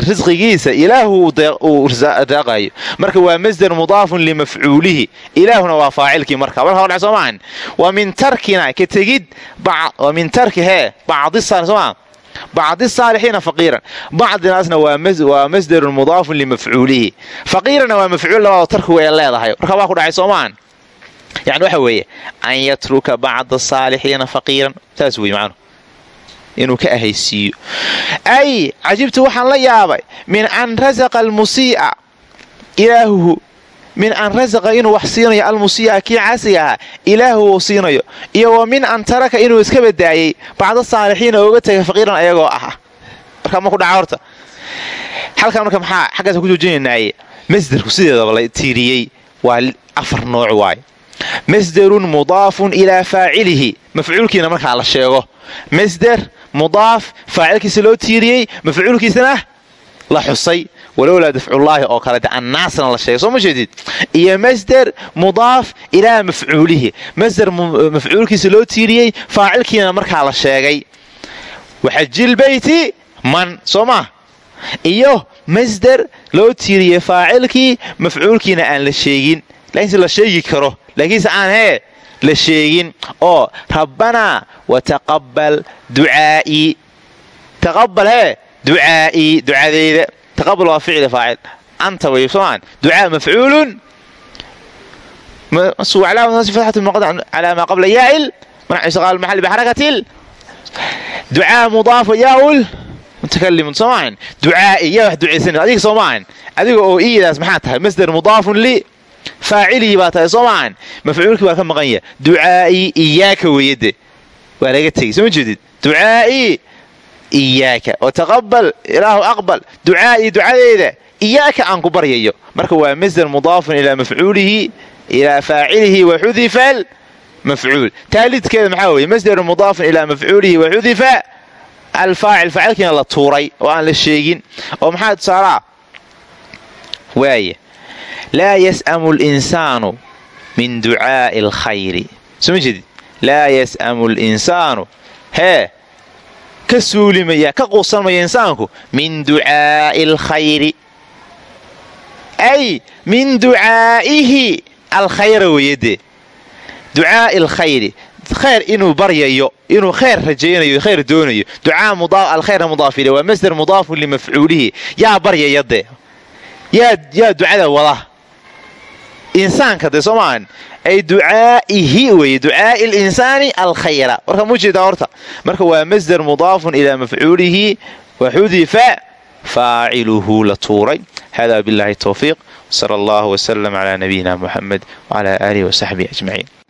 risqigiisa ilaahu uu raaqayo. Marka waa masdar mudaafun limafcuulihi. Ilaahuna waa faacilkii marka. Marka wadhac soo maahan wa min tarkina ka tegid wa min tarki hee bacdi soma bacdi saalixiina faqiiran bacdinaasna waa masdarun mudaafun limafcuulihi faqiirana waa mafcuul labaado tarkigu ay leedahay warka waa ku dhacay soomaan yani waxa weeye an yatruka bacda saalixiina faqiiran saas wey macnuhu inuu ka ahaysiiyo ay cajibtu waxaan la yaabay min an rasaqa almusii'a ilaahuhu min an rasaqa inuu wax siinayo almusii'a kii caasiga ahaa ilaahu uu siinayo. Iyo wa min an taraka inuu iska badaayey bacda saalixiina ooga tegay faqiiran ayagoo ah markaa ma ku dhaca horta. Halkan marka maxaa xaggaas ku joojinaynaaye? Masderku sideedaba la tiiriyey waa afar nooc waaye masderun mudaafun ilaa faacilihi. Mafcuulkiina markaa la sheego. Masder mudaaf faacilkiisa loo tiiriyey mafcuulkiisana la xusay walowlaa dafcullaahi oo kale annaasna la sheegay. Soo ma jeedid? Iyo masder mudaaf ilaa mafcuulihi. Masder mafcuulkiisa loo tiiriyey faacilkiina markaa la sheegay. Waxajilbeyti man soo maa iyo masder loo tiiriyey faacilkii mafcuulkiina aan la sheegin. Laakiinse la sheegi karo. Laakiinse aan hee la sheegin. Oo rabbanaa wataqabal ducaa'ii taqabal hee ducaa'ii ducadeyda taqabal waa ficli faacil anta way soomaan ducaa mafcuulun calaa maa qabla yaa'il mancisqaal maxalli bixarakatil ducaa mudaafa yaa'ul mutakalimun soo maahan ducaa'i yaa wax ducaysan adiga soo maahan adiga oo iidaas maxaa tahay masder mudaafun li faacilihii baa tahay soo maahan mafcuulkii baa ka maqan yaha ducaa'ii iyaaka weeyade waa laga tegey soo ma jeedid ducaa'ii iyaaka wataqabal ilaahu aqbal ducaa'ii ducadeeda iyaaka aan ku baryayo marka waa masder mudaafun ilaa mafcuulihi ilaa faacilihi wa mafcuul taalidkeeda maxaa weye masderun mudaafun ilaa mafcuulihi wa alfaacil faacilkiina la tuuray oo aan la sheegin oo maxaa tusaalaa waaya laa yas'amu linsaanu min ducaa'i alkhayri soo ma laa yas'amu linsaanu hee ka suulimaya ka quusanmaya insaanku min ducaa'i alkhayri ay min ducaa'ihi alkhayra weyadee ducaa'i alkhayri khayr inuu baryayo inuu khayr rajaynayo khayr doonayo. Ducaa alkhayra mudaaf ile waa masdar mudaafun limafcuulihi yaa baryaya dee yaa ducada wada. Insaanka dee soo maahan ay ducaa'ihi weye ducaa'i linsaani alkhayra. Warka mujeedaa horta. Marka waa masdar mudaafun ilaa mafcuulihi waxudifa faaciluhu la tuuray. Hada billahi towfiiq sala allahu wslm cla nabiyina muxamed wcla aalihi wasaxbihi ajmaciin